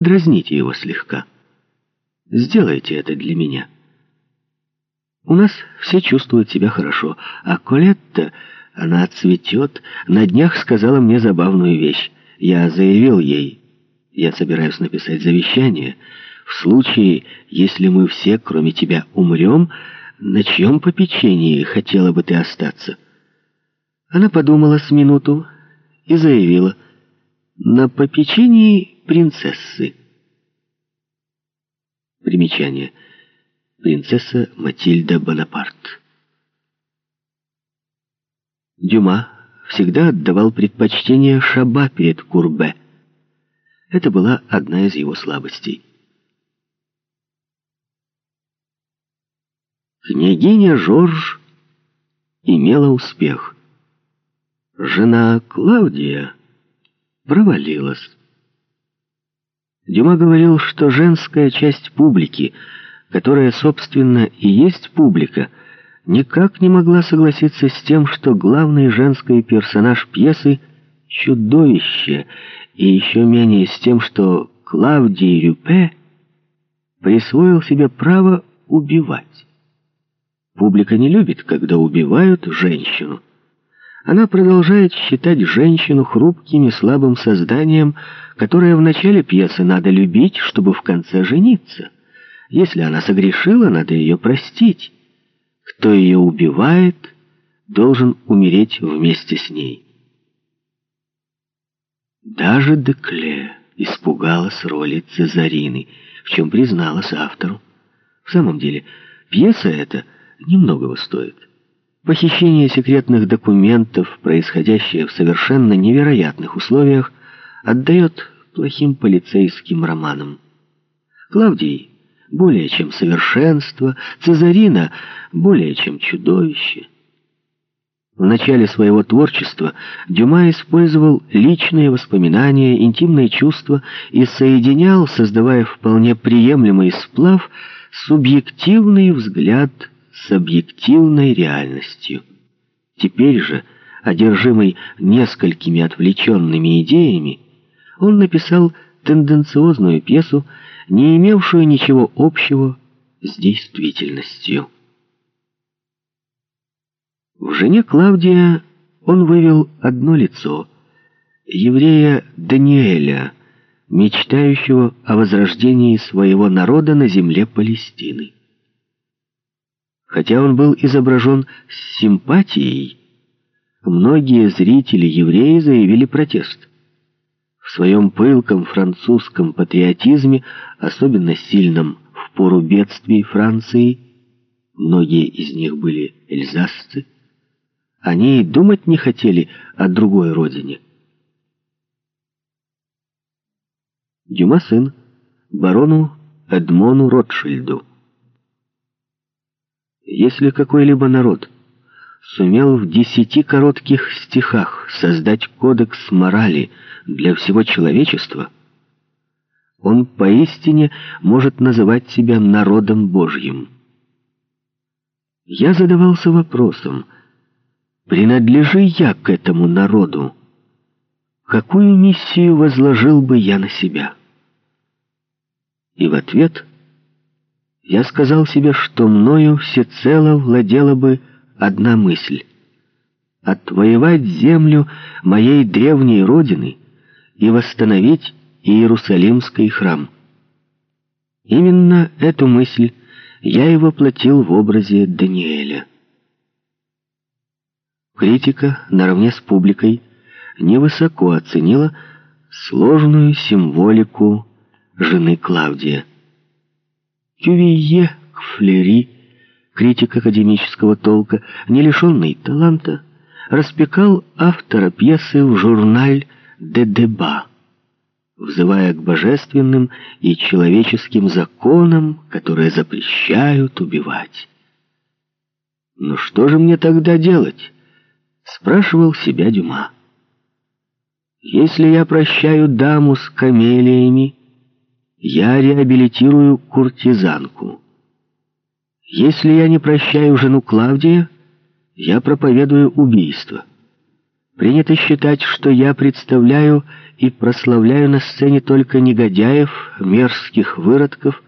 Дразните его слегка. Сделайте это для меня. У нас все чувствуют себя хорошо, а Колетта, она цветет, на днях сказала мне забавную вещь. Я заявил ей, я собираюсь написать завещание, в случае, если мы все, кроме тебя, умрем, на чьем попечении хотела бы ты остаться? Она подумала с минуту и заявила, на попечении принцессы. Примечание. Принцесса Матильда Бонапарт. Дюма всегда отдавал предпочтение Шаба перед Курбе. Это была одна из его слабостей. Княгиня Жорж имела успех. Жена Клаудия провалилась. Дюма говорил, что женская часть публики, которая, собственно, и есть публика, никак не могла согласиться с тем, что главный женский персонаж пьесы — чудовище, и еще менее с тем, что Клавдий Рюпе присвоил себе право убивать. Публика не любит, когда убивают женщину. Она продолжает считать женщину хрупким и слабым созданием, которое в начале пьесы надо любить, чтобы в конце жениться. Если она согрешила, надо ее простить. Кто ее убивает, должен умереть вместе с ней. Даже Декле испугалась роли Цезарины, в чем призналась автору. В самом деле, пьеса эта немногого стоит. Похищение секретных документов, происходящее в совершенно невероятных условиях, отдает плохим полицейским романам. Клавдий более чем совершенство, Цезарина более чем чудовище. В начале своего творчества Дюма использовал личные воспоминания, интимные чувства и соединял, создавая вполне приемлемый сплав, субъективный взгляд с объективной реальностью. Теперь же, одержимый несколькими отвлеченными идеями, он написал тенденциозную пьесу, не имевшую ничего общего с действительностью. В жене Клавдия он вывел одно лицо — еврея Даниэля, мечтающего о возрождении своего народа на земле Палестины. Хотя он был изображен с симпатией, многие зрители-евреи заявили протест. В своем пылком французском патриотизме, особенно сильном в пору бедствий Франции, многие из них были эльзасцы, они и думать не хотели о другой родине. Дюма сын барону Эдмону Ротшильду. Если какой-либо народ сумел в десяти коротких стихах создать кодекс морали для всего человечества, он поистине может называть себя народом Божьим. Я задавался вопросом, принадлежи я к этому народу, какую миссию возложил бы я на себя? И в ответ – я сказал себе, что мною всецело владела бы одна мысль — отвоевать землю моей древней родины и восстановить Иерусалимский храм. Именно эту мысль я и воплотил в образе Даниэля. Критика наравне с публикой невысоко оценила сложную символику жены Клавдия. Кювие Флери, критик академического толка, не лишенный таланта, распекал автора пьесы в журналь «Де Деба», взывая к божественным и человеческим законам, которые запрещают убивать. «Ну что же мне тогда делать?» — спрашивал себя Дюма. «Если я прощаю даму с камелиями, я реабилитирую куртизанку. Если я не прощаю жену Клавдия, я проповедую убийство. Принято считать, что я представляю и прославляю на сцене только негодяев, мерзких выродков,